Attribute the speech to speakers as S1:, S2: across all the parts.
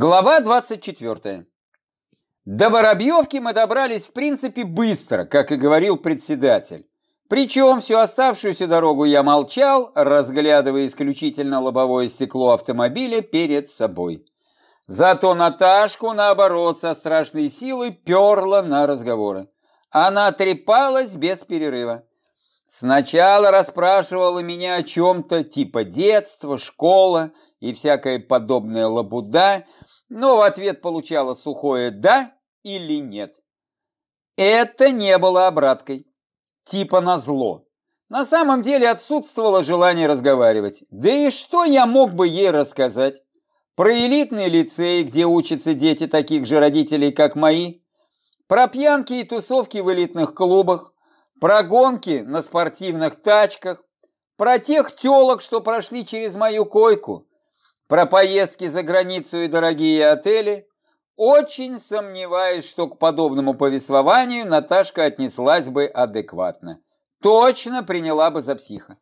S1: Глава 24. До Воробьевки мы добрались в принципе быстро, как и говорил председатель. Причем всю оставшуюся дорогу я молчал, разглядывая исключительно лобовое стекло автомобиля перед собой. Зато Наташку, наоборот, со страшной силой перла на разговоры. Она трепалась без перерыва. Сначала расспрашивала меня о чем-то типа детства, школа и всякая подобная лабуда – но в ответ получала сухое «да» или «нет». Это не было обраткой, типа на зло. На самом деле отсутствовало желание разговаривать. Да и что я мог бы ей рассказать? Про элитный лицей, где учатся дети таких же родителей, как мои? Про пьянки и тусовки в элитных клубах? Про гонки на спортивных тачках? Про тех телок, что прошли через мою койку? Про поездки за границу и дорогие отели, очень сомневаюсь, что к подобному повествованию Наташка отнеслась бы адекватно. Точно приняла бы за психа.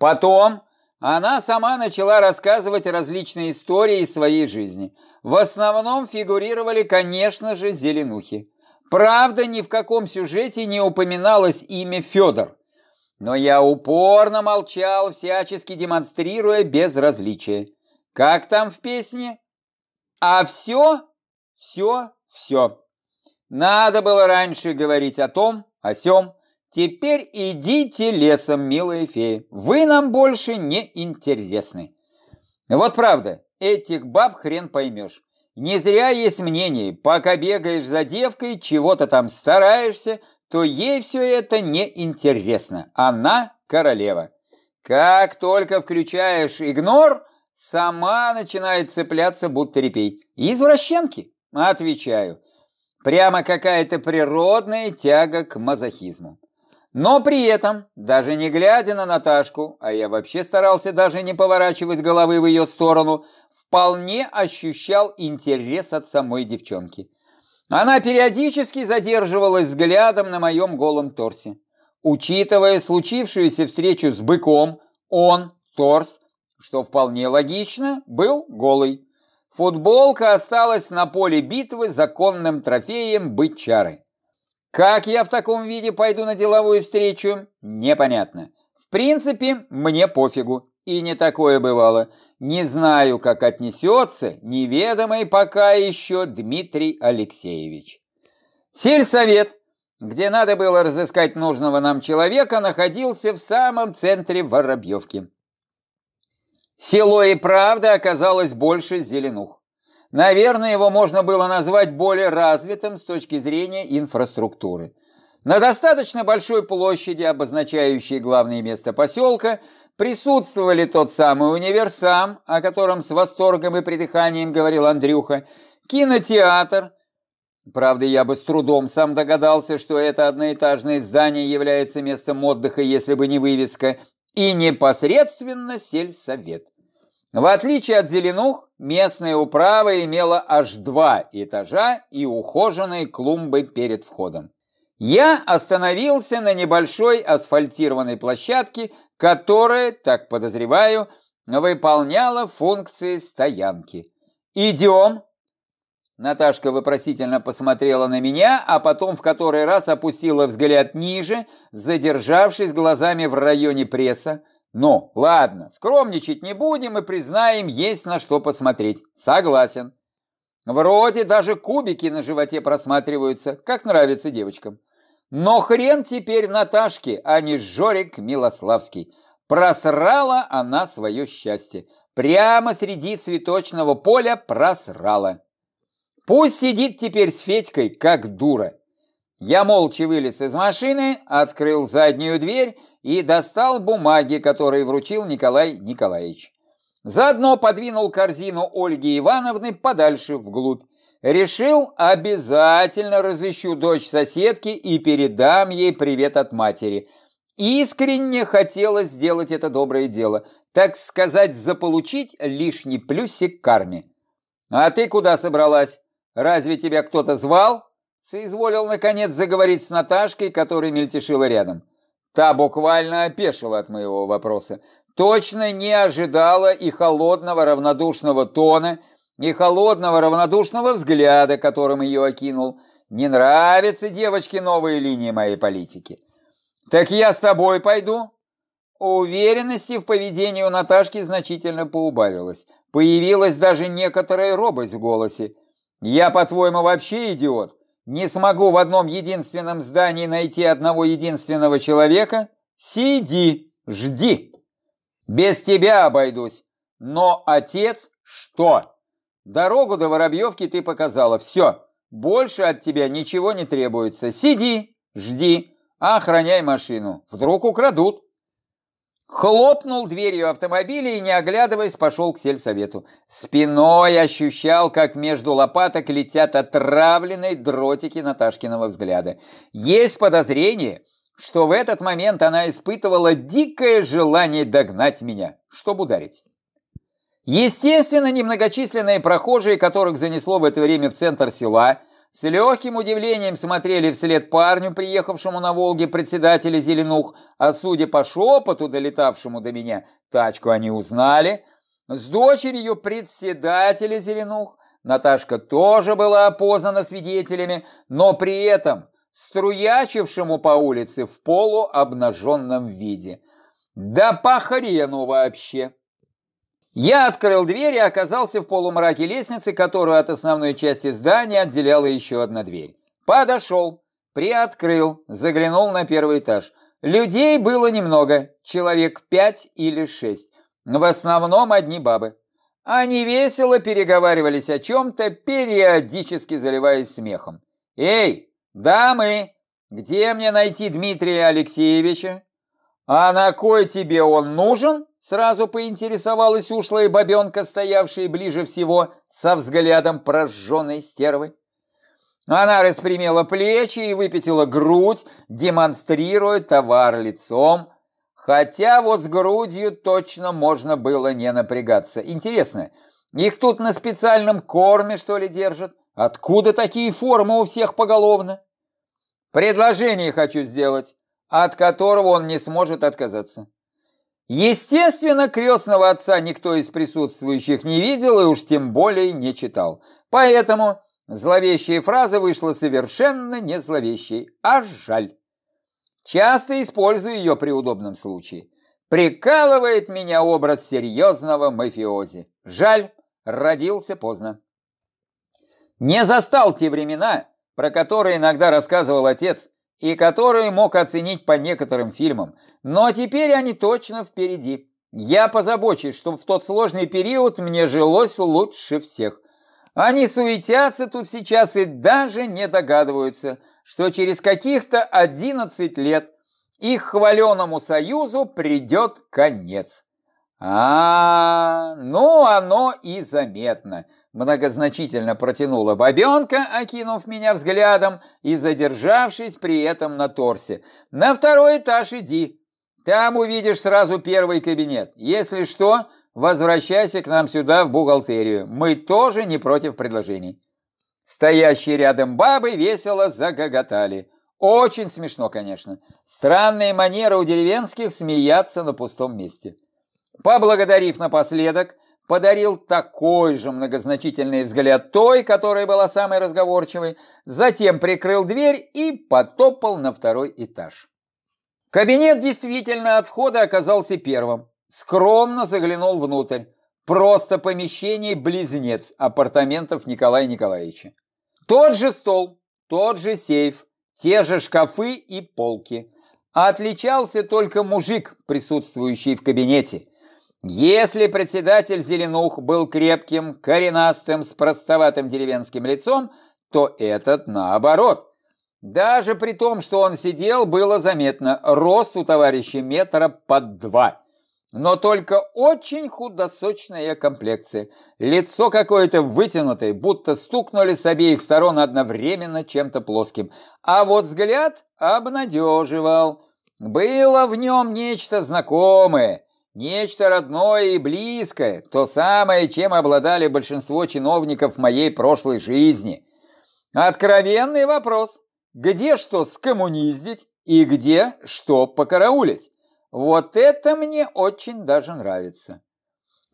S1: Потом она сама начала рассказывать различные истории из своей жизни. В основном фигурировали, конечно же, зеленухи. Правда, ни в каком сюжете не упоминалось имя Федор. Но я упорно молчал, всячески демонстрируя безразличие. Как там в песне? А все, все, все. Надо было раньше говорить о том, о сем. Теперь идите лесом, милые феи. Вы нам больше не интересны. Вот правда, этих баб хрен поймешь. Не зря есть мнение, пока бегаешь за девкой, чего-то там стараешься, то ей все это не интересно. Она королева. Как только включаешь игнор, Сама начинает цепляться, будто репей. Извращенки? Отвечаю. Прямо какая-то природная тяга к мазохизму. Но при этом, даже не глядя на Наташку, а я вообще старался даже не поворачивать головы в ее сторону, вполне ощущал интерес от самой девчонки. Она периодически задерживалась взглядом на моем голом торсе. Учитывая случившуюся встречу с быком, он, торс, что вполне логично, был голый. Футболка осталась на поле битвы законным трофеем бычары. Как я в таком виде пойду на деловую встречу, непонятно. В принципе, мне пофигу, и не такое бывало. Не знаю, как отнесется неведомый пока еще Дмитрий Алексеевич. Сельсовет, где надо было разыскать нужного нам человека, находился в самом центре Воробьевки. Село и правда оказалось больше зеленух. Наверное, его можно было назвать более развитым с точки зрения инфраструктуры. На достаточно большой площади, обозначающей главное место поселка, присутствовали тот самый универсам, о котором с восторгом и придыханием говорил Андрюха, кинотеатр, Правда, я бы с трудом сам догадался, что это одноэтажное здание является местом отдыха, если бы не вывеска, и непосредственно сельсовет. В отличие от Зеленух, местная управа имела аж два этажа и ухоженные клумбы перед входом. Я остановился на небольшой асфальтированной площадке, которая, так подозреваю, выполняла функции стоянки. «Идем!» Наташка вопросительно посмотрела на меня, а потом в который раз опустила взгляд ниже, задержавшись глазами в районе пресса. «Ну, ладно, скромничать не будем и признаем, есть на что посмотреть. Согласен. Вроде даже кубики на животе просматриваются, как нравится девочкам. Но хрен теперь Наташке, а не Жорик Милославский. Просрала она свое счастье. Прямо среди цветочного поля просрала. Пусть сидит теперь с Федькой, как дура. Я молча вылез из машины, открыл заднюю дверь и достал бумаги, которые вручил Николай Николаевич. Заодно подвинул корзину Ольги Ивановны подальше вглубь. Решил, обязательно разыщу дочь соседки и передам ей привет от матери. Искренне хотелось сделать это доброе дело, так сказать, заполучить лишний плюсик карме. А ты куда собралась? Разве тебя кто-то звал?» Соизволил, наконец, заговорить с Наташкой, которая мельтешила рядом. Та буквально опешила от моего вопроса. Точно не ожидала и холодного равнодушного тона, и холодного равнодушного взгляда, которым ее окинул. Не нравятся девочке новые линии моей политики. Так я с тобой пойду. Уверенности в поведении у Наташки значительно поубавилось. Появилась даже некоторая робость в голосе. Я, по-твоему, вообще идиот? Не смогу в одном единственном здании найти одного единственного человека? Сиди, жди. Без тебя обойдусь. Но отец что? Дорогу до Воробьевки ты показала. Все. Больше от тебя ничего не требуется. Сиди, жди, охраняй машину. Вдруг украдут. Хлопнул дверью автомобиля и, не оглядываясь, пошел к сельсовету. Спиной ощущал, как между лопаток летят отравленные дротики Наташкиного взгляда. Есть подозрение, что в этот момент она испытывала дикое желание догнать меня, чтобы ударить. Естественно, немногочисленные прохожие, которых занесло в это время в центр села, с легким удивлением смотрели вслед парню, приехавшему на Волге председателя Зеленух, а судя по шепоту, долетавшему до меня, тачку они узнали. С дочерью председателя Зеленух Наташка тоже была опознана свидетелями, но при этом струячившему по улице в полуобнаженном виде. Да по хрену вообще! Я открыл дверь и оказался в полумраке лестницы, которую от основной части здания отделяла еще одна дверь. Подошел, приоткрыл, заглянул на первый этаж. Людей было немного, человек пять или шесть. В основном одни бабы. Они весело переговаривались о чем-то, периодически заливаясь смехом. «Эй, дамы, где мне найти Дмитрия Алексеевича?» «А на кой тебе он нужен?» Сразу поинтересовалась ушлая бабенка, стоявшая ближе всего, со взглядом прожженной стервы. Она распрямила плечи и выпятила грудь, демонстрируя товар лицом, хотя вот с грудью точно можно было не напрягаться. Интересно, их тут на специальном корме, что ли, держат? Откуда такие формы у всех поголовно? Предложение хочу сделать, от которого он не сможет отказаться. Естественно, крестного отца никто из присутствующих не видел и уж тем более не читал. Поэтому зловещая фраза вышла совершенно не зловещей, а жаль. Часто использую ее при удобном случае. Прикалывает меня образ серьезного мафиози. Жаль, родился поздно. Не застал те времена, про которые иногда рассказывал отец, и которые мог оценить по некоторым фильмам, но теперь они точно впереди. Я позабочусь, чтобы в тот сложный период мне жилось лучше всех. Они суетятся тут сейчас и даже не догадываются, что через каких-то 11 лет их хваленому союзу придет конец. А, -а, -а ну оно и заметно. Многозначительно протянула бабенка, окинув меня взглядом и задержавшись при этом на торсе. «На второй этаж иди. Там увидишь сразу первый кабинет. Если что, возвращайся к нам сюда в бухгалтерию. Мы тоже не против предложений». Стоящие рядом бабы весело загоготали. Очень смешно, конечно. Странные манеры у деревенских смеяться на пустом месте. Поблагодарив напоследок, подарил такой же многозначительный взгляд той, которая была самой разговорчивой, затем прикрыл дверь и потопал на второй этаж. Кабинет действительно от входа оказался первым. Скромно заглянул внутрь. Просто помещение близнец апартаментов Николая Николаевича. Тот же стол, тот же сейф, те же шкафы и полки. Отличался только мужик, присутствующий в кабинете – если председатель Зеленух был крепким, коренастым, с простоватым деревенским лицом, то этот наоборот. Даже при том, что он сидел, было заметно, рост у товарища метра под два. Но только очень худосочная комплекция. Лицо какое-то вытянутое, будто стукнули с обеих сторон одновременно чем-то плоским. А вот взгляд обнадеживал. Было в нем нечто знакомое, Нечто родное и близкое, то самое, чем обладали большинство чиновников моей прошлой жизни. Откровенный вопрос. Где что скоммуниздить и где что покараулить? Вот это мне очень даже нравится.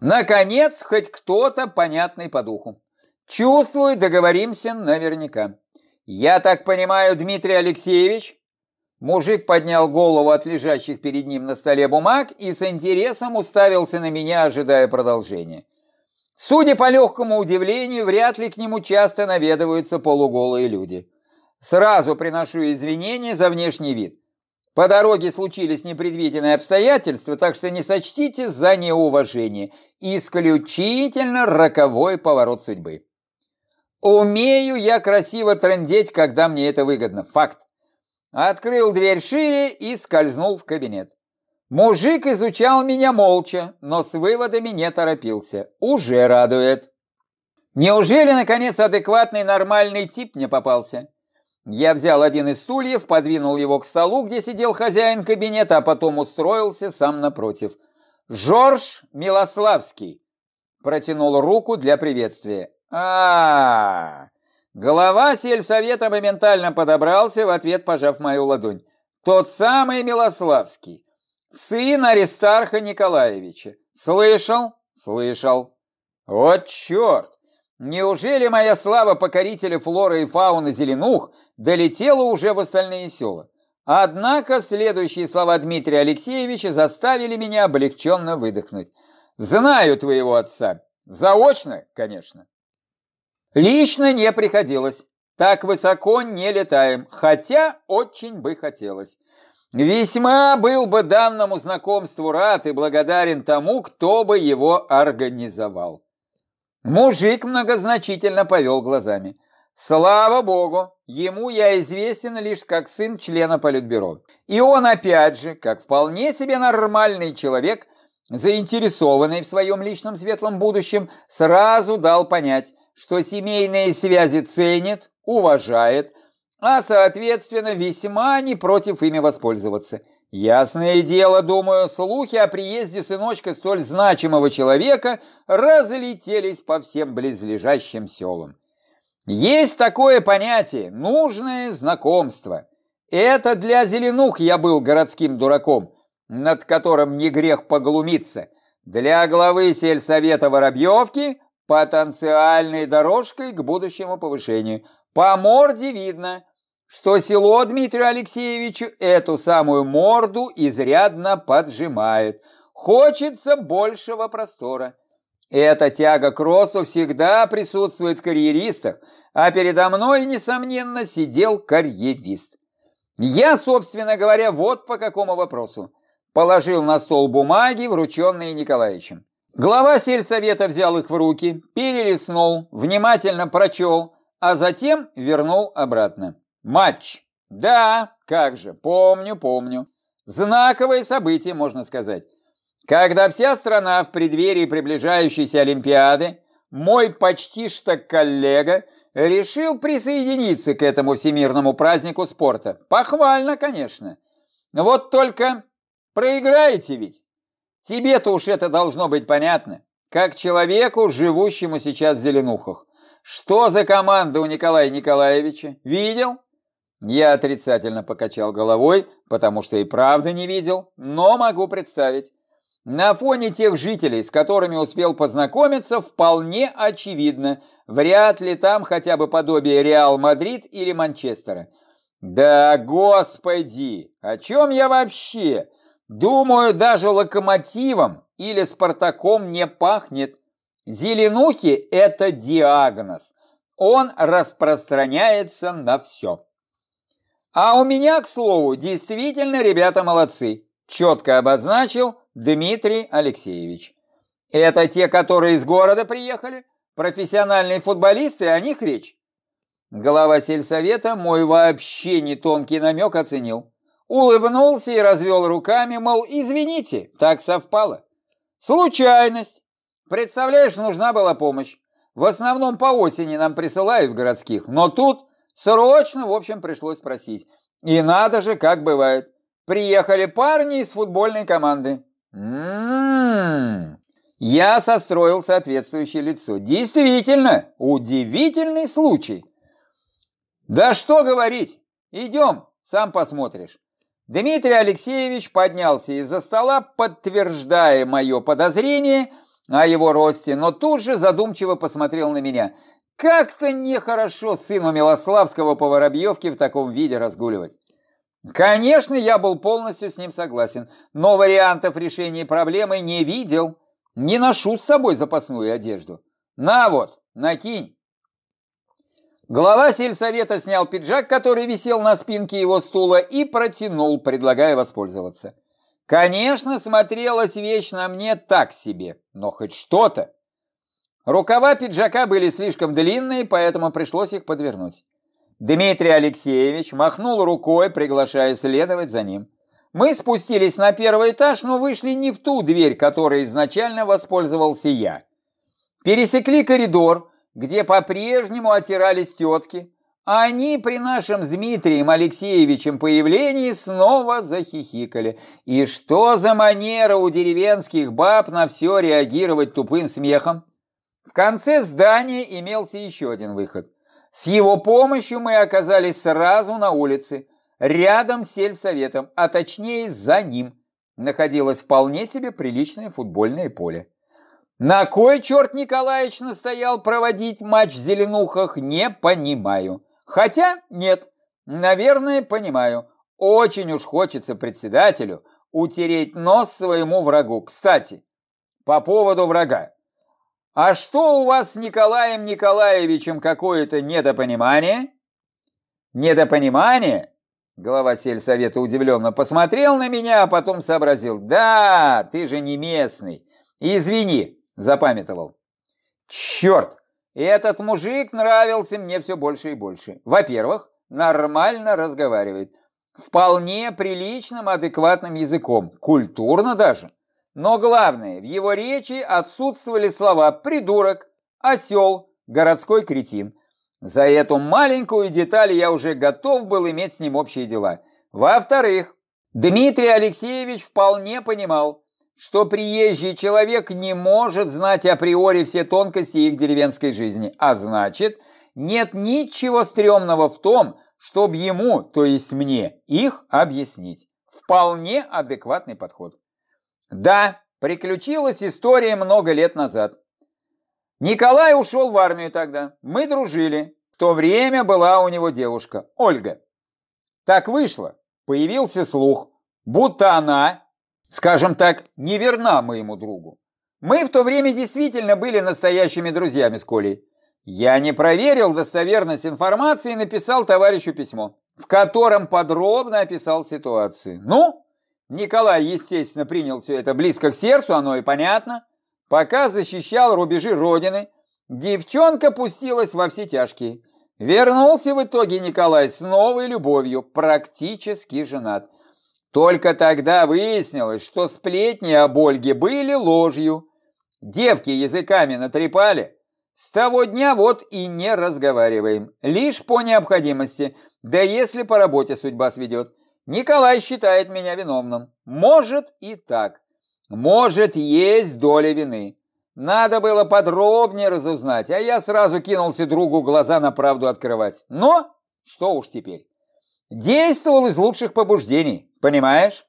S1: Наконец, хоть кто-то понятный по духу. Чувствую, договоримся наверняка. Я так понимаю, Дмитрий Алексеевич? Мужик поднял голову от лежащих перед ним на столе бумаг и с интересом уставился на меня, ожидая продолжения. Судя по легкому удивлению, вряд ли к нему часто наведываются полуголые люди. Сразу приношу извинения за внешний вид. По дороге случились непредвиденные обстоятельства, так что не сочтите за неуважение. Исключительно роковой поворот судьбы. Умею я красиво трындеть, когда мне это выгодно. Факт. Открыл дверь шире и скользнул в кабинет. Мужик изучал меня молча, но с выводами не торопился. Уже радует. Неужели, наконец, адекватный нормальный тип мне попался? Я взял один из стульев, подвинул его к столу, где сидел хозяин кабинета, а потом устроился сам напротив. «Жорж Милославский!» Протянул руку для приветствия. а, -а, -а Глава сельсовета моментально подобрался, в ответ пожав мою ладонь. «Тот самый Милославский, сын Аристарха Николаевича. Слышал? Слышал. Вот черт! Неужели моя слава покорителя флоры и фауны Зеленух долетела уже в остальные села? Однако следующие слова Дмитрия Алексеевича заставили меня облегченно выдохнуть. «Знаю твоего отца. Заочно, конечно». Лично не приходилось. Так высоко не летаем, хотя очень бы хотелось. Весьма был бы данному знакомству рад и благодарен тому, кто бы его организовал. Мужик многозначительно повел глазами. Слава богу, ему я известен лишь как сын члена Политбюро. И он опять же, как вполне себе нормальный человек, заинтересованный в своем личном светлом будущем, сразу дал понять, что семейные связи ценит, уважает, а, соответственно, весьма не против ими воспользоваться. Ясное дело, думаю, слухи о приезде сыночка столь значимого человека разлетелись по всем близлежащим селам. Есть такое понятие – нужное знакомство. Это для зеленух я был городским дураком, над которым не грех поглумиться. Для главы сельсовета Воробьевки – потенциальной дорожкой к будущему повышению. По морде видно, что село Дмитрию Алексеевичу эту самую морду изрядно поджимает. Хочется большего простора. Эта тяга к росту всегда присутствует в карьеристах, а передо мной, несомненно, сидел карьерист. Я, собственно говоря, вот по какому вопросу. Положил на стол бумаги, врученные Николаевичем. Глава сельсовета взял их в руки, перелистнул, внимательно прочел, а затем вернул обратно. Матч. Да, как же, помню, помню. Знаковое событие, можно сказать. Когда вся страна в преддверии приближающейся Олимпиады, мой почти что коллега решил присоединиться к этому всемирному празднику спорта. Похвально, конечно. Вот только проиграете ведь. Тебе-то уж это должно быть понятно. Как человеку, живущему сейчас в Зеленухах. Что за команда у Николая Николаевича? Видел? Я отрицательно покачал головой, потому что и правда не видел, но могу представить. На фоне тех жителей, с которыми успел познакомиться, вполне очевидно, вряд ли там хотя бы подобие Реал Мадрид или Манчестера. Да господи, о чем я вообще? Думаю, даже локомотивом или Спартаком не пахнет. Зеленухи – это диагноз. Он распространяется на все. А у меня, к слову, действительно ребята молодцы. Четко обозначил Дмитрий Алексеевич. Это те, которые из города приехали? Профессиональные футболисты, о них речь? Глава сельсовета мой вообще не тонкий намек оценил. Улыбнулся и развел руками, мол, извините, так совпало. Случайность. Представляешь, нужна была помощь. В основном по осени нам присылают городских, но тут срочно, в общем, пришлось просить. И надо же, как бывает. Приехали парни из футбольной команды. М-м-м. Я состроил соответствующее лицо. Действительно, удивительный случай. Да что говорить. Идем, сам посмотришь. Дмитрий Алексеевич поднялся из-за стола, подтверждая мое подозрение, о его росте, но тут же задумчиво посмотрел на меня. Как-то нехорошо сыну Милославского по Воробьевке в таком виде разгуливать. Конечно, я был полностью с ним согласен, но вариантов решения проблемы не видел. Не ношу с собой запасную одежду. На вот, накинь. Глава сельсовета снял пиджак, который висел на спинке его стула, и протянул, предлагая воспользоваться. Конечно, смотрелась вещь на мне так себе, но хоть что-то. Рукава пиджака были слишком длинные, поэтому пришлось их подвернуть. Дмитрий Алексеевич махнул рукой, приглашая следовать за ним. Мы спустились на первый этаж, но вышли не в ту дверь, которой изначально воспользовался я. Пересекли коридор, где по-прежнему отирались тетки, они при нашем с Дмитрием Алексеевичем появлении снова захихикали. И что за манера у деревенских баб на все реагировать тупым смехом? В конце здания имелся еще один выход. С его помощью мы оказались сразу на улице, рядом с сельсоветом, а точнее за ним, находилось вполне себе приличное футбольное поле. На кой черт Николаевич настоял проводить матч в Зеленухах, не понимаю. Хотя нет, наверное, понимаю. Очень уж хочется председателю утереть нос своему врагу. Кстати, по поводу врага. А что у вас с Николаем Николаевичем какое-то недопонимание? Недопонимание? Глава сельсовета удивленно посмотрел на меня, а потом сообразил. Да, ты же не местный. Извини, запамятовал. Черт, этот мужик нравился мне все больше и больше. Во-первых, нормально разговаривает. Вполне приличным, адекватным языком. Культурно даже. Но главное, в его речи отсутствовали слова «придурок», «осел», «городской кретин». За эту маленькую деталь я уже готов был иметь с ним общие дела. Во-вторых, Дмитрий Алексеевич вполне понимал, что приезжий человек не может знать априори все тонкости их деревенской жизни, а значит, нет ничего стрёмного в том, чтобы ему, то есть мне, их объяснить. Вполне адекватный подход. Да, приключилась история много лет назад. Николай ушел в армию тогда. Мы дружили. В то время была у него девушка, Ольга. Так вышло. Появился слух, будто она, скажем так, неверна моему другу. Мы в то время действительно были настоящими друзьями с Колей. Я не проверил достоверность информации и написал товарищу письмо, в котором подробно описал ситуацию. Ну, Николай, естественно, принял все это близко к сердцу, оно и понятно. Пока защищал рубежи Родины, девчонка пустилась во все тяжкие. Вернулся в итоге Николай с новой любовью, практически женат. Только тогда выяснилось, что сплетни об Ольге были ложью. Девки языками натрепали. С того дня вот и не разговариваем. Лишь по необходимости, да если по работе судьба сведет. Николай считает меня виновным. Может и так. Может, есть доля вины. Надо было подробнее разузнать, а я сразу кинулся другу глаза на правду открывать. Но, что уж теперь. Действовал из лучших побуждений, понимаешь?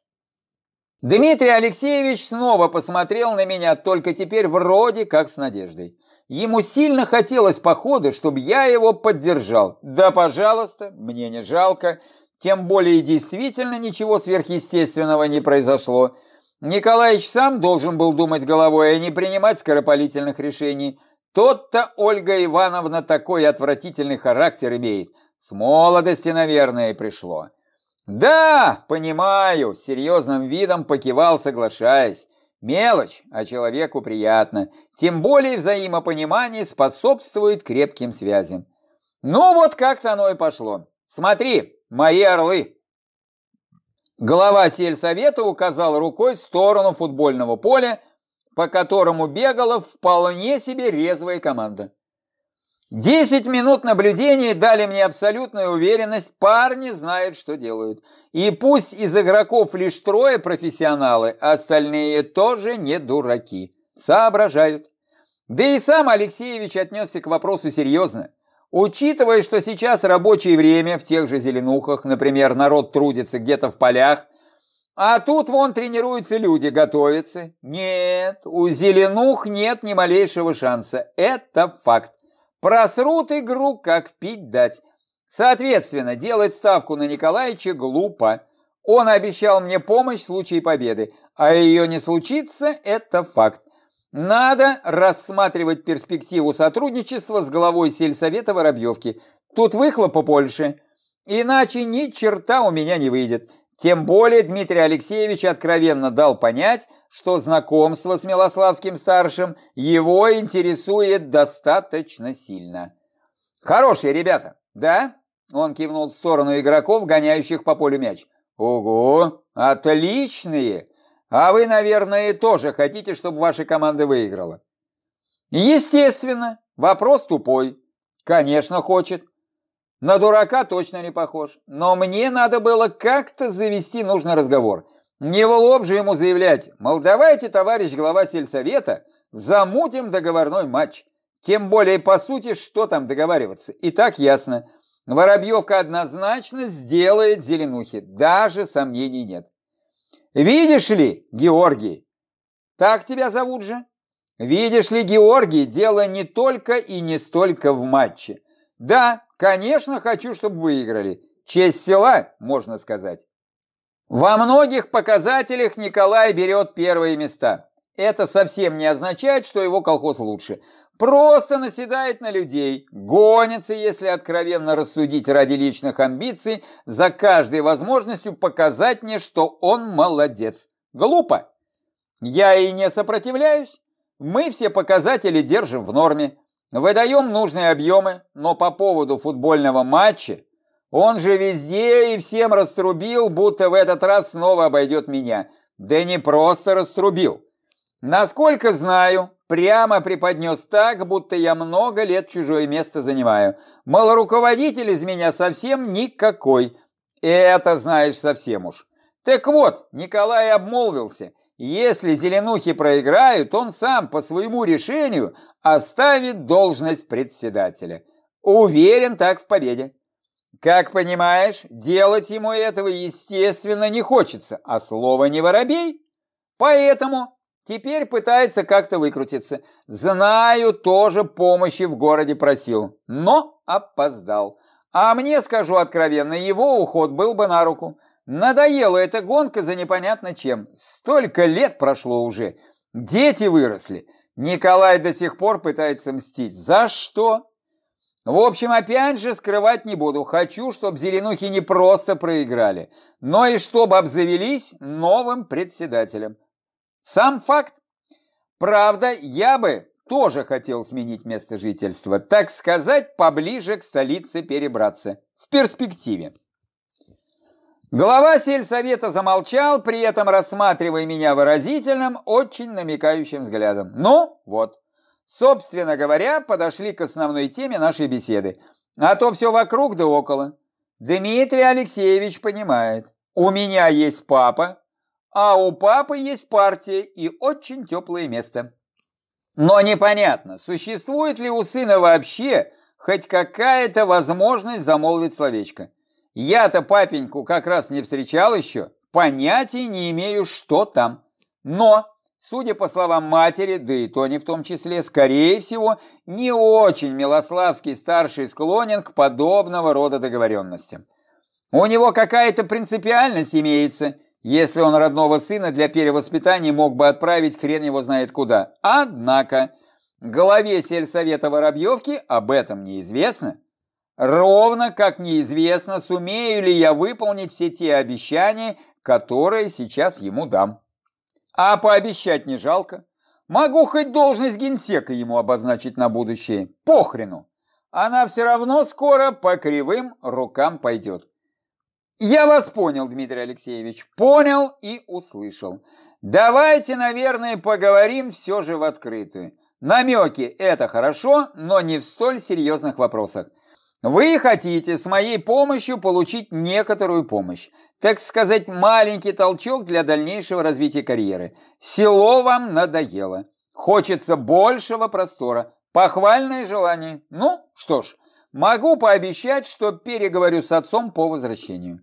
S1: Дмитрий Алексеевич снова посмотрел на меня, только теперь вроде как с надеждой. Ему сильно хотелось, походу, чтобы я его поддержал. Да, пожалуйста, мне не жалко. Тем более действительно ничего сверхъестественного не произошло. Николаевич сам должен был думать головой, а не принимать скоропалительных решений. Тот-то Ольга Ивановна такой отвратительный характер имеет. С молодости, наверное, пришло. Да, понимаю, серьезным видом покивал, соглашаясь. Мелочь, а человеку приятно. Тем более взаимопонимание способствует крепким связям. Ну вот как-то оно и пошло. Смотри, мои орлы. Глава сельсовета указал рукой в сторону футбольного поля, по которому бегала вполне себе резвая команда. Десять минут наблюдения дали мне абсолютную уверенность, парни знают, что делают. И пусть из игроков лишь трое профессионалы, остальные тоже не дураки, соображают. Да и сам Алексеевич отнесся к вопросу серьезно. Учитывая, что сейчас рабочее время в тех же зеленухах, например, народ трудится где-то в полях, А тут вон тренируются люди, готовятся. Нет, у зеленух нет ни малейшего шанса. Это факт. Просрут игру, как пить дать. Соответственно, делать ставку на Николаевича глупо. Он обещал мне помощь в случае победы, а ее не случится – это факт. Надо рассматривать перспективу сотрудничества с главой сельсовета Воробьевки. Тут выхлопа больше. Иначе ни черта у меня не выйдет. Тем более Дмитрий Алексеевич откровенно дал понять, что знакомство с Милославским-старшим его интересует достаточно сильно. «Хорошие ребята, да?» Он кивнул в сторону игроков, гоняющих по полю мяч. «Ого, отличные! А вы, наверное, тоже хотите, чтобы ваша команда выиграла?» «Естественно, вопрос тупой. Конечно, хочет. На дурака точно не похож. Но мне надо было как-то завести нужный разговор. Не в лоб же ему заявлять, мол, давайте, товарищ глава сельсовета, замутим договорной матч. Тем более, по сути, что там договариваться. И так ясно. Воробьевка однозначно сделает зеленухи. Даже сомнений нет. Видишь ли, Георгий, так тебя зовут же? Видишь ли, Георгий, дело не только и не столько в матче. Да, конечно, хочу, чтобы выиграли. Честь села, можно сказать. Во многих показателях Николай берет первые места. Это совсем не означает, что его колхоз лучше. Просто наседает на людей, гонится, если откровенно рассудить ради личных амбиций, за каждой возможностью показать мне, что он молодец. Глупо. Я и не сопротивляюсь. Мы все показатели держим в норме. Выдаем нужные объемы, но по поводу футбольного матча он же везде и всем раструбил, будто в этот раз снова обойдет меня. Да не просто раструбил. Насколько знаю, прямо преподнес так, будто я много лет чужое место занимаю. Мол, руководитель из меня совсем никакой. Это знаешь совсем уж. Так вот, Николай обмолвился – если зеленухи проиграют, он сам по своему решению оставит должность председателя. Уверен так в победе. Как понимаешь, делать ему этого, естественно, не хочется, а слово не воробей. Поэтому теперь пытается как-то выкрутиться. Знаю, тоже помощи в городе просил, но опоздал. А мне, скажу откровенно, его уход был бы на руку. Надоела эта гонка за непонятно чем. Столько лет прошло уже. Дети выросли. Николай до сих пор пытается мстить. За что? В общем, опять же, скрывать не буду. Хочу, чтобы зеленухи не просто проиграли, но и чтобы обзавелись новым председателем. Сам факт. Правда, я бы тоже хотел сменить место жительства, так сказать, поближе к столице перебраться. В перспективе. Глава сельсовета замолчал, при этом рассматривая меня выразительным, очень намекающим взглядом. Ну, вот. Собственно говоря, подошли к основной теме нашей беседы. А то все вокруг да около. Дмитрий Алексеевич понимает, у меня есть папа, а у папы есть партия и очень теплое место. Но непонятно, существует ли у сына вообще хоть какая-то возможность замолвить словечко. Я-то папеньку как раз не встречал еще, понятия не имею, что там. Но, судя по словам матери, да и то не в том числе, скорее всего, не очень Милославский старший склонен к подобного рода договоренностям. У него какая-то принципиальность имеется, если он родного сына для перевоспитания мог бы отправить хрен его знает куда. Однако, главе сельсовета Воробьевки об этом неизвестно. Ровно как неизвестно, сумею ли я выполнить все те обещания, которые сейчас ему дам. А пообещать не жалко. Могу хоть должность генсека ему обозначить на будущее. Похрену. Она все равно скоро по кривым рукам пойдет. Я вас понял, Дмитрий Алексеевич. Понял и услышал. Давайте, наверное, поговорим все же в открытую. Намеки – это хорошо, но не в столь серьезных вопросах. Вы хотите с моей помощью получить некоторую помощь, так сказать, маленький толчок для дальнейшего развития карьеры. Село вам надоело. Хочется большего простора. Похвальное желание. Ну, что ж, могу пообещать, что переговорю с отцом по возвращению.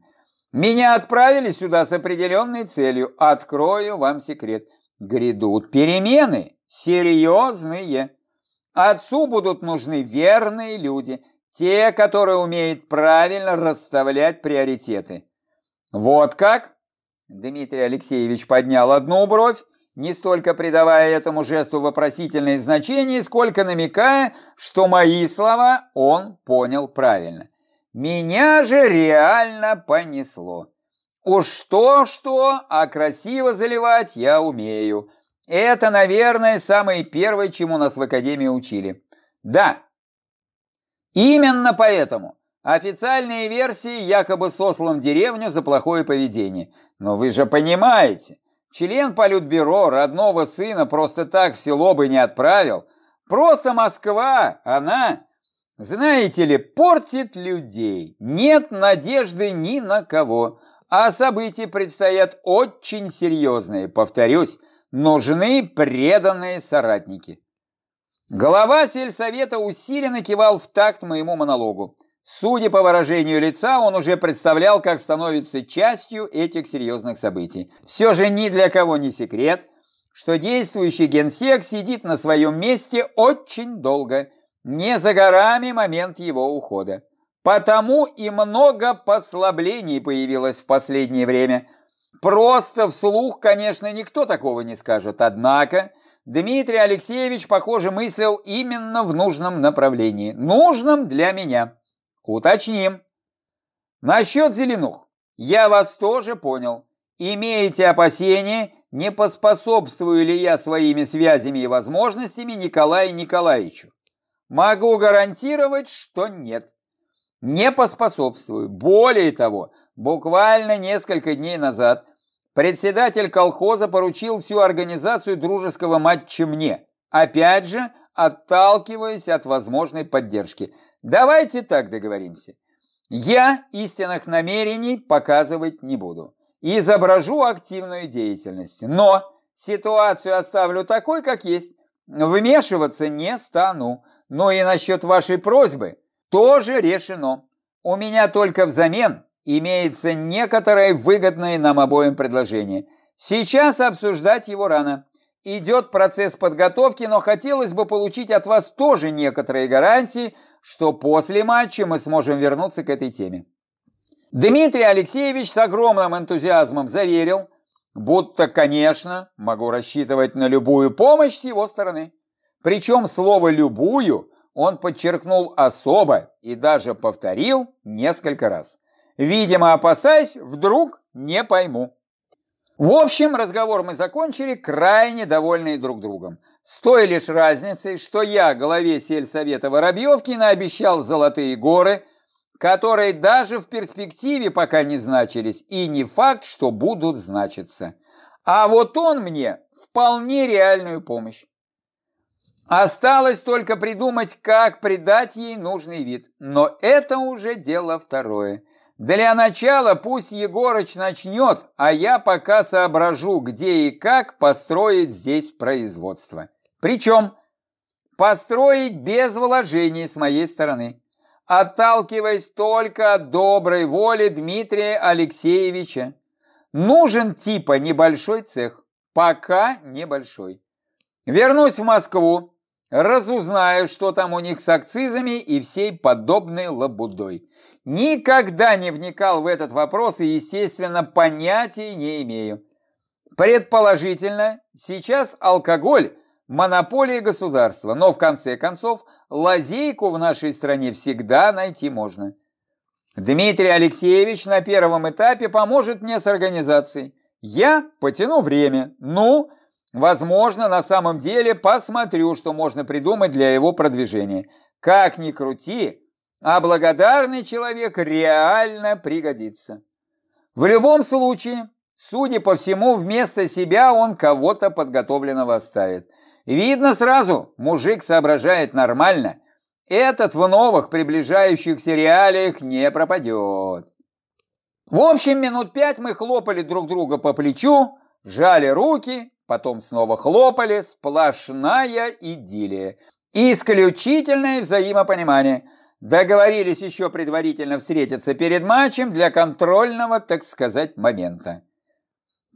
S1: Меня отправили сюда с определенной целью. Открою вам секрет. Грядут перемены, серьезные. Отцу будут нужны верные люди, те, которые умеют правильно расставлять приоритеты. Вот как? Дмитрий Алексеевич поднял одну бровь, не столько придавая этому жесту вопросительное значение, сколько намекая, что мои слова он понял правильно. Меня же реально понесло. Уж что-что, а красиво заливать я умею. Это, наверное, самое первое, чему нас в Академии учили. Да, именно поэтому официальные версии якобы сослан в деревню за плохое поведение. Но вы же понимаете, член Политбюро родного сына просто так в село бы не отправил. Просто Москва, она знаете ли, портит людей. Нет надежды ни на кого. А события предстоят очень серьезные. Повторюсь, нужны преданные соратники. Глава сельсовета усиленно кивал в такт моему монологу. Судя по выражению лица, он уже представлял, как становится частью этих серьезных событий. Все же ни для кого не секрет, что действующий генсек сидит на своем месте очень долго – не за горами момент его ухода. Потому и много послаблений появилось в последнее время. Просто вслух, конечно, никто такого не скажет. Однако Дмитрий Алексеевич, похоже, мыслил именно в нужном направлении. Нужном для меня. Уточним. Насчет зеленух. Я вас тоже понял. Имеете опасения, не поспособствую ли я своими связями и возможностями Николаю Николаевичу? Могу гарантировать, что нет. Не поспособствую. Более того, буквально несколько дней назад председатель колхоза поручил всю организацию дружеского матча мне. Опять же, отталкиваясь от возможной поддержки. Давайте так договоримся. Я истинных намерений показывать не буду. Изображу активную деятельность. Но ситуацию оставлю такой, как есть. Вмешиваться не стану. Ну и насчет вашей просьбы тоже решено. У меня только взамен имеется некоторое выгодное нам обоим предложение. Сейчас обсуждать его рано. Идет процесс подготовки, но хотелось бы получить от вас тоже некоторые гарантии, что после матча мы сможем вернуться к этой теме. Дмитрий Алексеевич с огромным энтузиазмом заверил, будто, конечно, могу рассчитывать на любую помощь с его стороны. Причем слово «любую» он подчеркнул особо и даже повторил несколько раз. Видимо, опасаясь, вдруг не пойму. В общем, разговор мы закончили, крайне довольные друг другом. С той лишь разницей, что я главе сельсовета Воробьевки наобещал золотые горы, которые даже в перспективе пока не значились, и не факт, что будут значиться. А вот он мне вполне реальную помощь. Осталось только придумать, как придать ей нужный вид. Но это уже дело второе. Для начала пусть Егорыч начнет, а я пока соображу, где и как построить здесь производство. Причем построить без вложений с моей стороны, отталкиваясь только от доброй воли Дмитрия Алексеевича. Нужен типа небольшой цех, пока небольшой. Вернусь в Москву, разузнаю, что там у них с акцизами и всей подобной лабудой. Никогда не вникал в этот вопрос и, естественно, понятия не имею. Предположительно, сейчас алкоголь – монополия государства, но в конце концов лазейку в нашей стране всегда найти можно. Дмитрий Алексеевич на первом этапе поможет мне с организацией. Я потяну время, ну, Возможно, на самом деле посмотрю, что можно придумать для его продвижения. Как ни крути, а благодарный человек реально пригодится. В любом случае, судя по всему, вместо себя он кого-то подготовленного оставит. Видно сразу, мужик соображает нормально. Этот в новых приближающихся реалиях не пропадет. В общем, минут пять мы хлопали друг друга по плечу, жали руки потом снова хлопали, сплошная идиллия. Исключительное взаимопонимание. Договорились еще предварительно встретиться перед матчем для контрольного, так сказать, момента.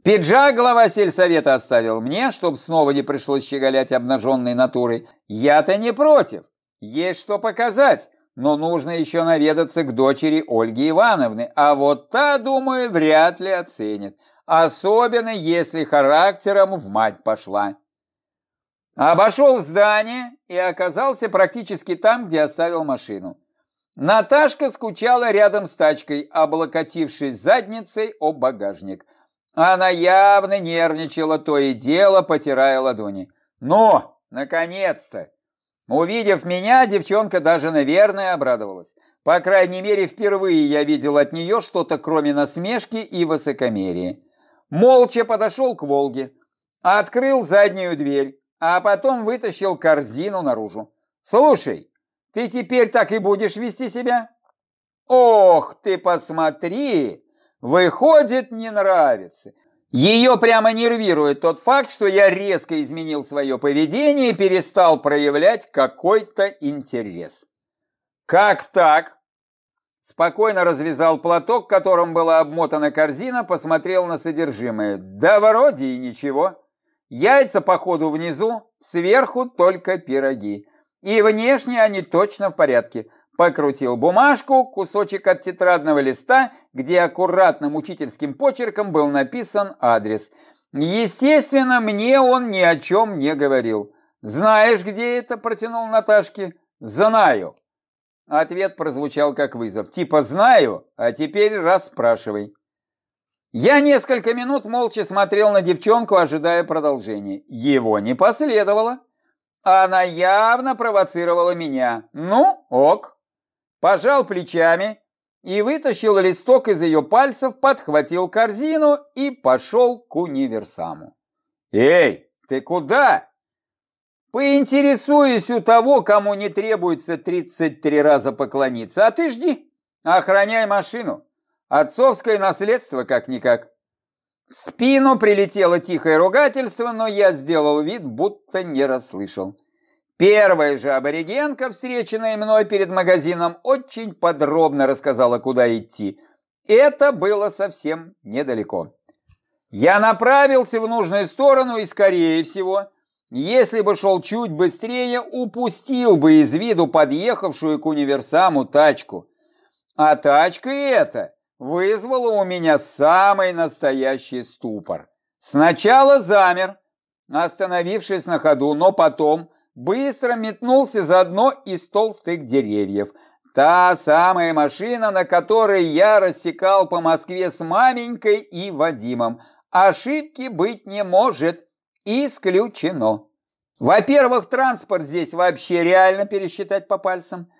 S1: Пиджак глава сельсовета оставил мне, чтобы снова не пришлось щеголять обнаженной натурой. Я-то не против. Есть что показать, но нужно еще наведаться к дочери Ольги Ивановны, а вот та, думаю, вряд ли оценит, особенно если характером в мать пошла. Обошел здание и оказался практически там, где оставил машину. Наташка скучала рядом с тачкой, облокотившись задницей о багажник. Она явно нервничала, то и дело потирая ладони. «Ну, наконец-то!» Увидев меня, девчонка даже, наверное, обрадовалась. По крайней мере, впервые я видел от нее что-то, кроме насмешки и высокомерия. Молча подошел к «Волге», открыл заднюю дверь, а потом вытащил корзину наружу. «Слушай, ты теперь так и будешь вести себя?» «Ох, ты посмотри! Выходит, не нравится. Ее прямо нервирует тот факт, что я резко изменил свое поведение и перестал проявлять какой-то интерес. Как так? Спокойно развязал платок, которым была обмотана корзина, посмотрел на содержимое. Да вроде и ничего. Яйца, походу, внизу, сверху только пироги. И внешне они точно в порядке. Покрутил бумажку, кусочек от тетрадного листа, где аккуратным учительским почерком был написан адрес. Естественно, мне он ни о чем не говорил. «Знаешь, где это?» – протянул Наташке. «Знаю». Ответ прозвучал как вызов. Типа «знаю», а теперь расспрашивай. Я несколько минут молча смотрел на девчонку, ожидая продолжения. Его не последовало. Она явно провоцировала меня. Ну, ок. Пожал плечами и вытащил листок из ее пальцев, подхватил корзину и пошел к универсаму. «Эй, ты куда?» «Поинтересуюсь у того, кому не требуется 33 раза поклониться, а ты жди, охраняй машину». Отцовское наследство как-никак. В спину прилетело тихое ругательство, но я сделал вид, будто не расслышал. Первая же аборигенка, встреченная мной перед магазином, очень подробно рассказала, куда идти. Это было совсем недалеко. Я направился в нужную сторону и, скорее всего, если бы шел чуть быстрее, упустил бы из виду подъехавшую к универсаму тачку. А тачка эта вызвало у меня самый настоящий ступор. Сначала замер, остановившись на ходу, но потом быстро метнулся за одно из толстых деревьев. Та самая машина, на которой я рассекал по Москве с маменькой и Вадимом. Ошибки быть не может. Исключено. Во-первых, транспорт здесь вообще реально пересчитать по пальцам.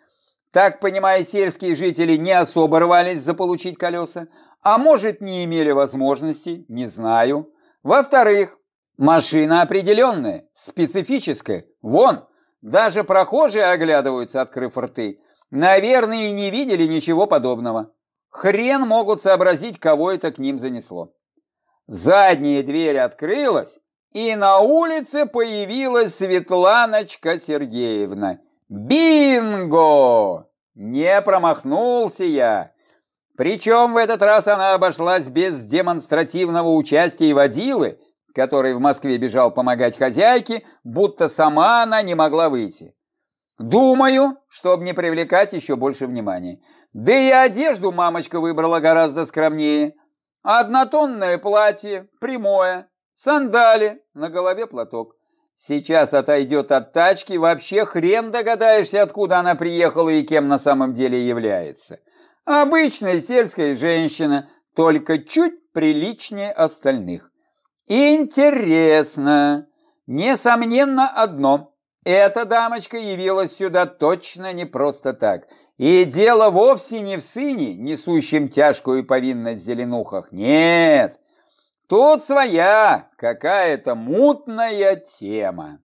S1: Так, понимая, сельские жители не особо рвались заполучить колеса, а может, не имели возможности, не знаю. Во-вторых, машина определенная, специфическая. Вон, даже прохожие оглядываются, открыв рты. Наверное, и не видели ничего подобного. Хрен могут сообразить, кого это к ним занесло. Задняя дверь открылась, и на улице появилась Светланочка Сергеевна. Бинго! Не промахнулся я. Причем в этот раз она обошлась без демонстративного участия водилы, который в Москве бежал помогать хозяйке, будто сама она не могла выйти. Думаю, чтобы не привлекать еще больше внимания. Да и одежду мамочка выбрала гораздо скромнее. Однотонное платье, прямое, сандали, на голове платок. Сейчас отойдет от тачки, вообще хрен догадаешься, откуда она приехала и кем на самом деле является. Обычная сельская женщина, только чуть приличнее остальных. Интересно. Несомненно одно. Эта дамочка явилась сюда точно не просто так. И дело вовсе не в сыне, несущем тяжкую повинность в зеленухах. Нет, Тут своя какая-то мутная тема.